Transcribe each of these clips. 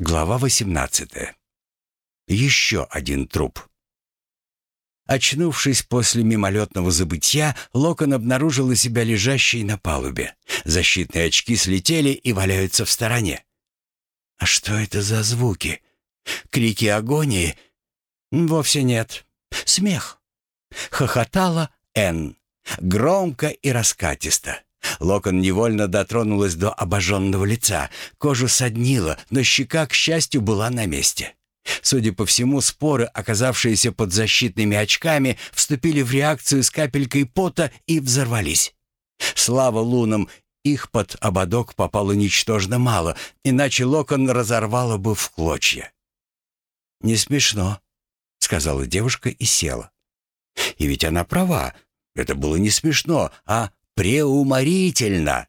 Глава 18. Еще один труп. Очнувшись после мимолетного забытья, Локон обнаружила себя лежащей на палубе. Защитные очки слетели и валяются в стороне. А что это за звуки? Крики агонии? Вовсе нет. Смех. Хохотала Энн. Громко и раскатисто. Локон невольно дотронулась до обожженного лица. Кожу соднила, но щека, к счастью, была на месте. Судя по всему, споры, оказавшиеся под защитными очками, вступили в реакцию с капелькой пота и взорвались. Слава лунам, их под ободок попало ничтожно мало, иначе локон разорвало бы в клочья. «Не смешно», — сказала девушка и села. И ведь она права, это было не смешно, а преуморительно.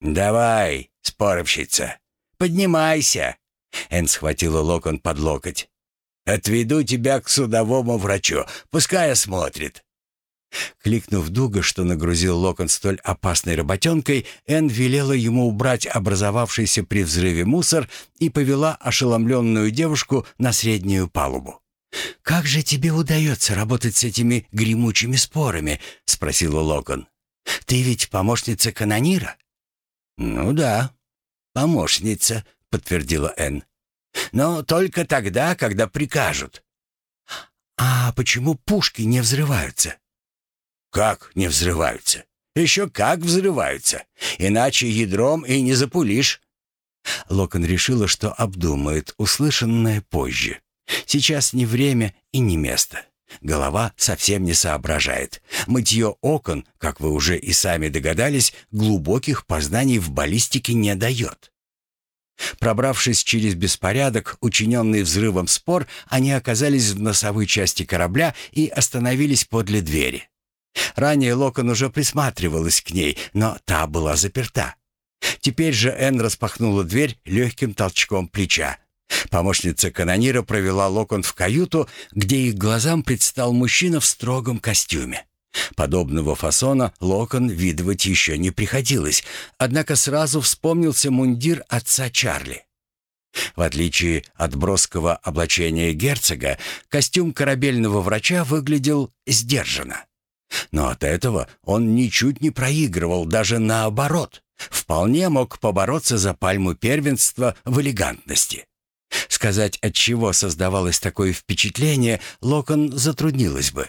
«Давай, споровщица, поднимайся!» Эн схватила Локон под локоть. «Отведу тебя к судовому врачу, пускай осмотрит». Кликнув Дуга, что нагрузил Локон столь опасной работенкой, Эн велела ему убрать образовавшийся при взрыве мусор и повела ошеломленную девушку на среднюю палубу. «Как же тебе удается работать с этими гремучими спорами?» — спросила Локон. «Ты ведь помощница канонира?» «Ну да, помощница», — подтвердила Энн. «Но только тогда, когда прикажут». «А почему пушки не взрываются?» «Как не взрываются? Еще как взрываются. Иначе ядром и не запулишь». Локон решила, что обдумает услышанное позже. Сейчас не время и не место. Голова совсем не соображает. Мытье окон, как вы уже и сами догадались, глубоких познаний в баллистике не дает. Пробравшись через беспорядок, учиненный взрывом спор, они оказались в носовой части корабля и остановились подле двери. Ранее Локон уже присматривалась к ней, но та была заперта. Теперь же Энн распахнула дверь легким толчком плеча. Помощница канонира провела Локон в каюту, где их глазам предстал мужчина в строгом костюме. Подобного фасона Локон видывать еще не приходилось, однако сразу вспомнился мундир отца Чарли. В отличие от броского облачения герцога, костюм корабельного врача выглядел сдержанно. Но от этого он ничуть не проигрывал, даже наоборот. Вполне мог побороться за пальму первенства в элегантности. Сказать, от чего создавалось такое впечатление, Локон затруднилось бы.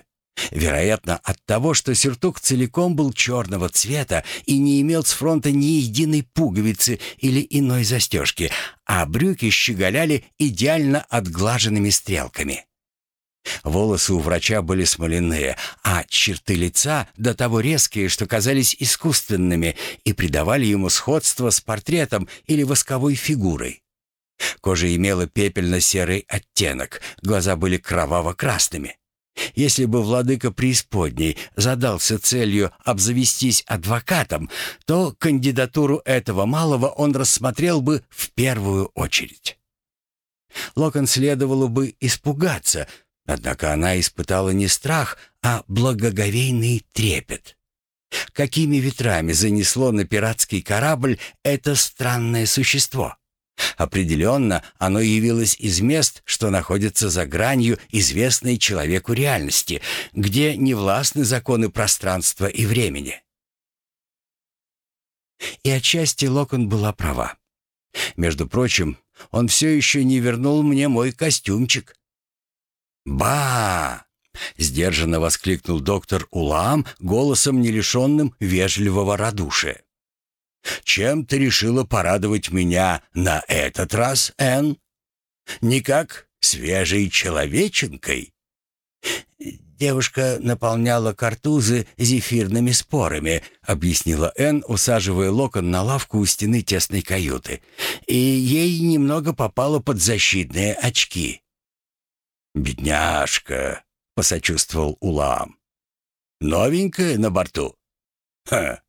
Вероятно, от того, что сюртук целиком был черного цвета и не имел с фронта ни единой пуговицы или иной застежки, а брюки щеголяли идеально отглаженными стрелками. Волосы у врача были смоляные, а черты лица до того резкие, что казались искусственными и придавали ему сходство с портретом или восковой фигурой. Кожа имела пепельно-серый оттенок, глаза были кроваво-красными. Если бы владыка преисподней задался целью обзавестись адвокатом, то кандидатуру этого малого он рассмотрел бы в первую очередь. Локон следовало бы испугаться, однако она испытала не страх, а благоговейный трепет. Какими ветрами занесло на пиратский корабль это странное существо? Определенно, оно явилось из мест, что находятся за гранью известной человеку реальности, где не властны законы пространства и времени. И отчасти Локон была права. Между прочим, он все еще не вернул мне мой костюмчик. «Ба!» — сдержанно воскликнул доктор Улам голосом, не лишенным вежливого радушия. Чем ты решила порадовать меня на этот раз, Энн? Никак свежей человеченкой?» «Девушка наполняла картузы зефирными спорами», — объяснила Энн, усаживая локон на лавку у стены тесной каюты. «И ей немного попало под защитные очки». «Бедняжка», — посочувствовал Улам. «Новенькая на борту?» «Ха,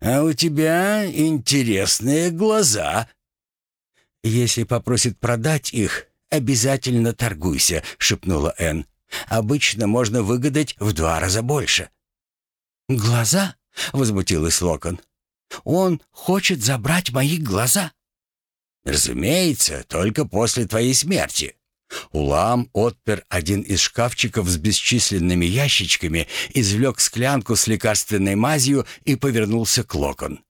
а у тебя интересные глаза». «Если попросит продать их, обязательно торгуйся», — шепнула Энн. «Обычно можно выгадать в два раза больше». «Глаза?» — возмутилась Локон. «Он хочет забрать мои глаза». Разумеется, только после твоей смерти. Улам отпер один из шкафчиков с бесчисленными ящичками, извлек склянку с лекарственной мазью и повернулся к Локон.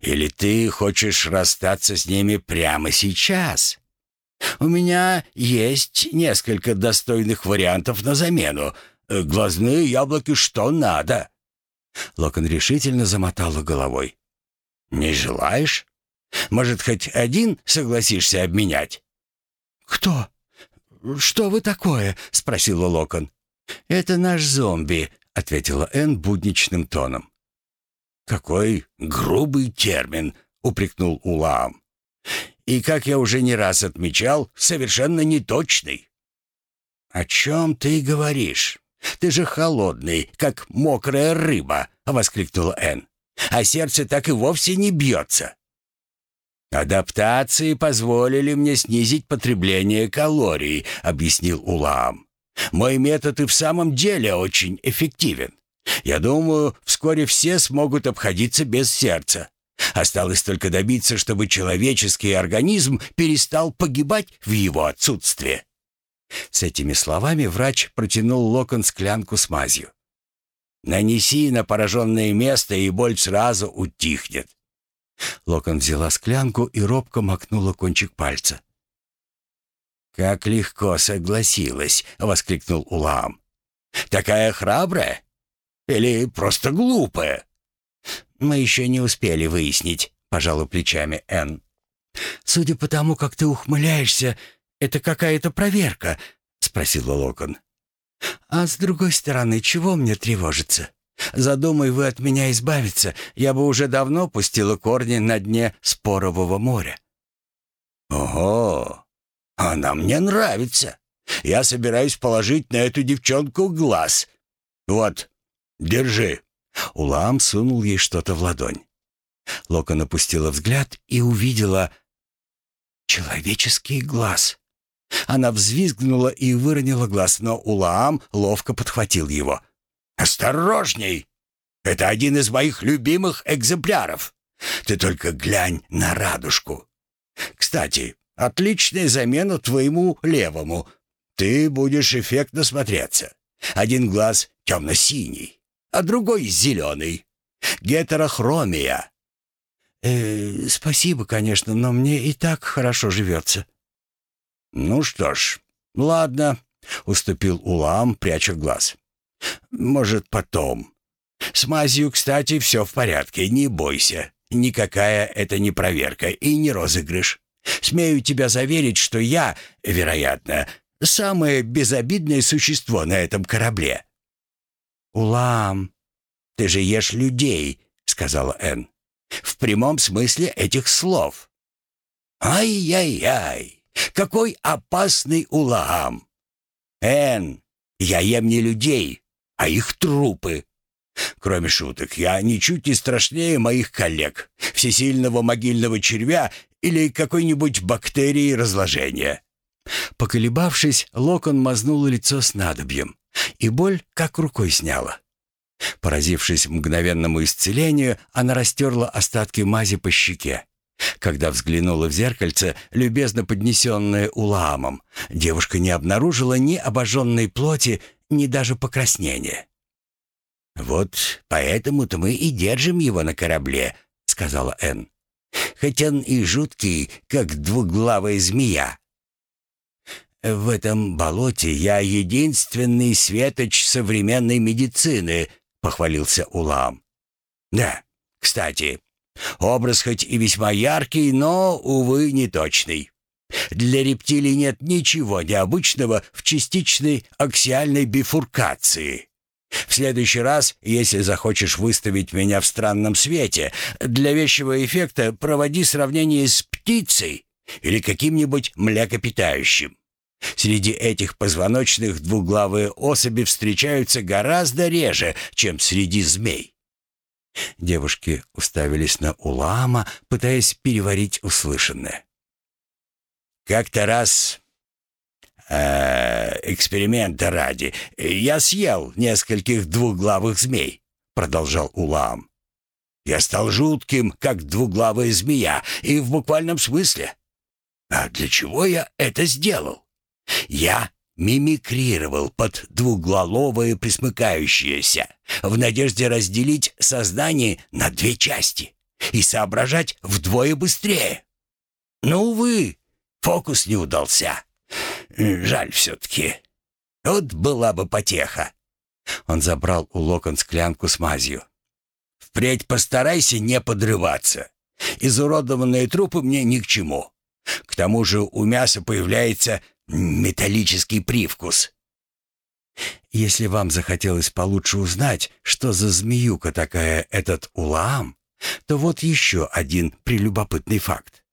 «Или ты хочешь расстаться с ними прямо сейчас? У меня есть несколько достойных вариантов на замену. Глазные яблоки что надо». Локон решительно замотала головой. «Не желаешь? Может, хоть один согласишься обменять?» «Кто? Что вы такое?» — спросила Локон. «Это наш зомби», — ответила Энн будничным тоном. «Какой грубый термин!» — упрекнул Улаам. «И, как я уже не раз отмечал, совершенно неточный». «О чем ты говоришь? Ты же холодный, как мокрая рыба!» — воскликнула Энн. «А сердце так и вовсе не бьется». «Адаптации позволили мне снизить потребление калорий», — объяснил Улаам. «Мой метод и в самом деле очень эффективен. Я думаю, вскоре все смогут обходиться без сердца. Осталось только добиться, чтобы человеческий организм перестал погибать в его отсутствие». С этими словами врач протянул Локон склянку с мазью. «Нанеси на пораженное место, и боль сразу утихнет. Локон взяла склянку и робко макнула кончик пальца. «Как легко согласилась!» — воскликнул Улам. «Такая храбрая? Или просто глупая?» «Мы еще не успели выяснить», — пожала плечами Энн. «Судя по тому, как ты ухмыляешься, это какая-то проверка», — спросила Локон. «А с другой стороны, чего мне тревожиться? Задумай вы от меня избавиться, я бы уже давно пустила корни на дне спорового моря». «Ого! Она мне нравится. Я собираюсь положить на эту девчонку глаз. Вот, держи». Улам сунул ей что-то в ладонь. Локон опустила взгляд и увидела человеческий глаз. Она взвизгнула и выронила глаз, но Улаам ловко подхватил его. «Осторожней! Это один из моих любимых экземпляров. Ты только глянь на радужку. Кстати, отличная замена твоему левому. Ты будешь эффектно смотреться. Один глаз темно-синий, а другой зеленый. Гетерохромия». «Э, «Спасибо, конечно, но мне и так хорошо живется». «Ну что ж, ладно», — уступил Улам, пряча глаз. Может, потом. С мазью, кстати, все в порядке, не бойся. Никакая это не проверка и не розыгрыш. Смею тебя заверить, что я, вероятно, самое безобидное существо на этом корабле». «Улам, ты же ешь людей», — сказала Энн. «В прямом смысле этих слов». «Ай-яй-яй, какой опасный Улам!» «Энн, я ем не людей, а их трупы. Кроме шуток, я ничуть не страшнее моих коллег, всесильного могильного червя или какой-нибудь бактерии разложения». Поколебавшись, Локон мазнул лицо снадобьем, и боль как рукой сняла. Поразившись мгновенному исцелению, она растерла остатки мази по щеке. Когда взглянула в зеркальце, любезно поднесенное Улаамом, девушка не обнаружила ни обожженной плоти, ни даже покраснения. «Вот поэтому-то мы и держим его на корабле», — сказала Энн. «Хоть он и жуткий, как двуглавая змея». «В этом болоте я единственный светоч современной медицины», — похвалился Улам. «Да, кстати, образ хоть и весьма яркий, но, увы, неточный. Для рептилий нет ничего необычного в частичной аксиальной бифуркации. В следующий раз, если захочешь выставить меня в странном свете, для вещего эффекта проводи сравнение с птицей или каким-нибудь млекопитающим. Среди этих позвоночных двуглавые особи встречаются гораздо реже, чем среди змей. Девушки уставились на Улама, пытаясь переварить услышанное. Как-то раз э, эксперимента ради я съел нескольких двуглавых змей, продолжал Улам. Я стал жутким, как двуглавая змея, и в буквальном смысле. А для чего я это сделал? Я мимикрировал под двуглавое присмыкающееся в надежде разделить сознание на две части и соображать вдвое быстрее. Но, увы, фокус не удался. Жаль все-таки. Вот была бы потеха. Он забрал у Локон склянку с мазью. «Впредь постарайся не подрываться. Изуродованные трупы мне ни к чему. К тому же у мяса появляется металлический привкус». Если вам захотелось получше узнать, что за змеюка такая этот Улаам, то вот еще один прелюбопытный факт.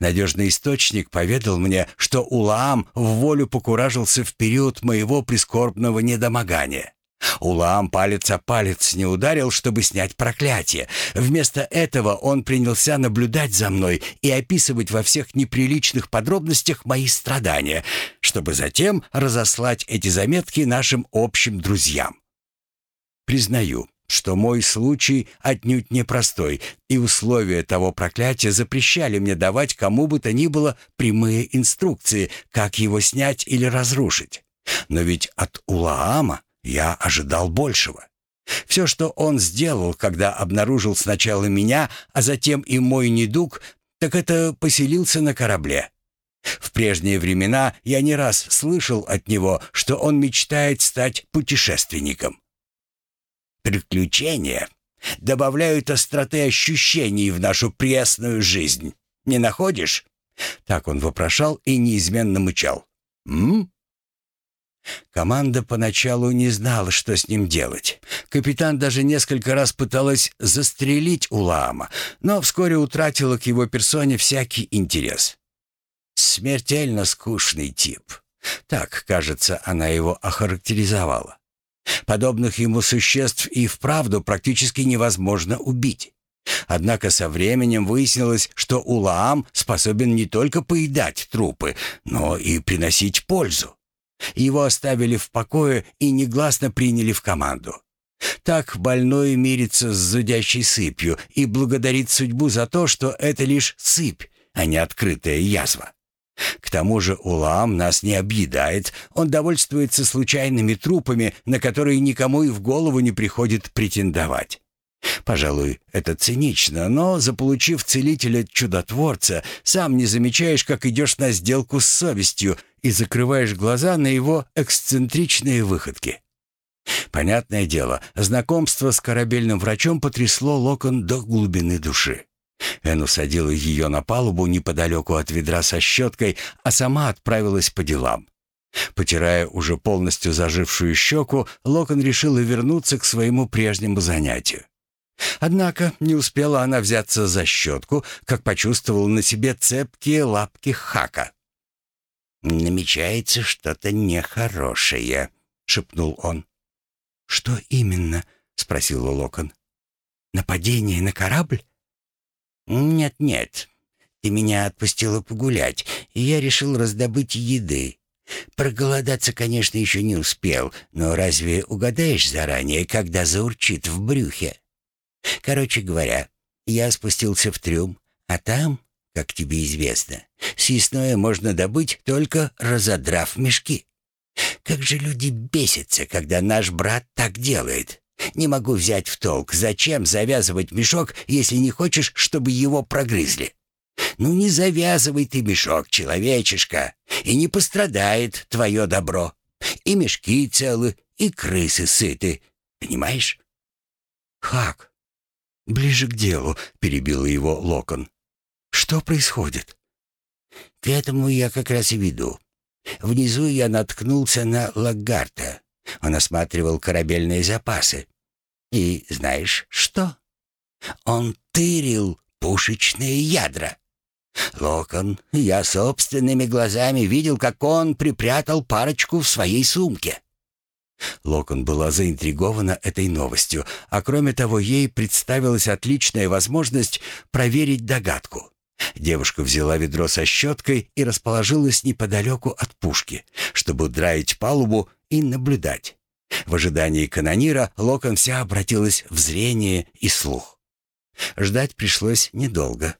Надежный источник поведал мне, что Улаам в волю покуражился в период моего прискорбного недомогания. Улаам палец о палец не ударил, чтобы снять проклятие. Вместо этого он принялся наблюдать за мной и описывать во всех неприличных подробностях мои страдания, чтобы затем разослать эти заметки нашим общим друзьям. Признаю, что мой случай отнюдь непростой, и условия того проклятия запрещали мне давать кому бы то ни было прямые инструкции, как его снять или разрушить. Но ведь от Улаама я ожидал большего. Все, что он сделал, когда обнаружил сначала меня, а затем и мой недуг, так это поселился на корабле. В прежние времена я не раз слышал от него, что он мечтает стать путешественником. Приключения добавляют остроты ощущений в нашу пресную жизнь. Не находишь? Так он вопрошал и неизменно мычал. «М? Команда поначалу не знала, что с ним делать. Капитан даже несколько раз пыталась застрелить Улаама, но вскоре утратила к его персоне всякий интерес. Смертельно скучный тип. Так, кажется, она его охарактеризовала. Подобных ему существ и вправду практически невозможно убить. Однако со временем выяснилось, что Улаам способен не только поедать трупы, но и приносить пользу. Его оставили в покое и негласно приняли в команду. Так больной мирится с зудящей сыпью и благодарит судьбу за то, что это лишь сыпь, а не открытая язва. К тому же Улам нас не объедает, он довольствуется случайными трупами, на которые никому и в голову не приходит претендовать. Пожалуй, это цинично, но, заполучив целителя-чудотворца, сам не замечаешь, как идешь на сделку с совестью и закрываешь глаза на его эксцентричные выходки. Понятное дело, знакомство с корабельным врачом потрясло Локон до глубины души. Эн усадила ее на палубу неподалеку от ведра со щеткой, а сама отправилась по делам. Потирая уже полностью зажившую щеку, Локон решила вернуться к своему прежнему занятию. Однако не успела она взяться за щетку, как почувствовала на себе цепкие лапки Хака. «Намечается что-то нехорошее», — шепнул он. «Что именно?» — спросила Локон. «Нападение на корабль?» «Нет-нет, ты меня отпустила погулять, и я решил раздобыть еды. Проголодаться, конечно, еще не успел, но разве угадаешь заранее, когда заурчит в брюхе? Короче говоря, я спустился в трюм, а там как тебе известно. Съестное можно добыть, только разодрав мешки. Как же люди бесятся, когда наш брат так делает. Не могу взять в толк, зачем завязывать мешок, если не хочешь, чтобы его прогрызли. Ну не завязывай ты мешок, человечишка, и не пострадает твое добро. И мешки целы, и крысы сыты. Понимаешь? Как? Ближе к делу, перебил его Локон. Что происходит?» «К этому я как раз и веду. Внизу я наткнулся на Лагарта. Он осматривал корабельные запасы. И знаешь что? Он тырил пушечные ядра. Локон, я собственными глазами видел, как он припрятал парочку в своей сумке». Локон была заинтригована этой новостью, а кроме того, ей представилась отличная возможность проверить догадку. Девушка взяла ведро со щеткой и расположилась неподалеку от пушки, чтобы драить палубу и наблюдать. В ожидании канонира Локон вся обратилась в зрение и слух. Ждать пришлось недолго.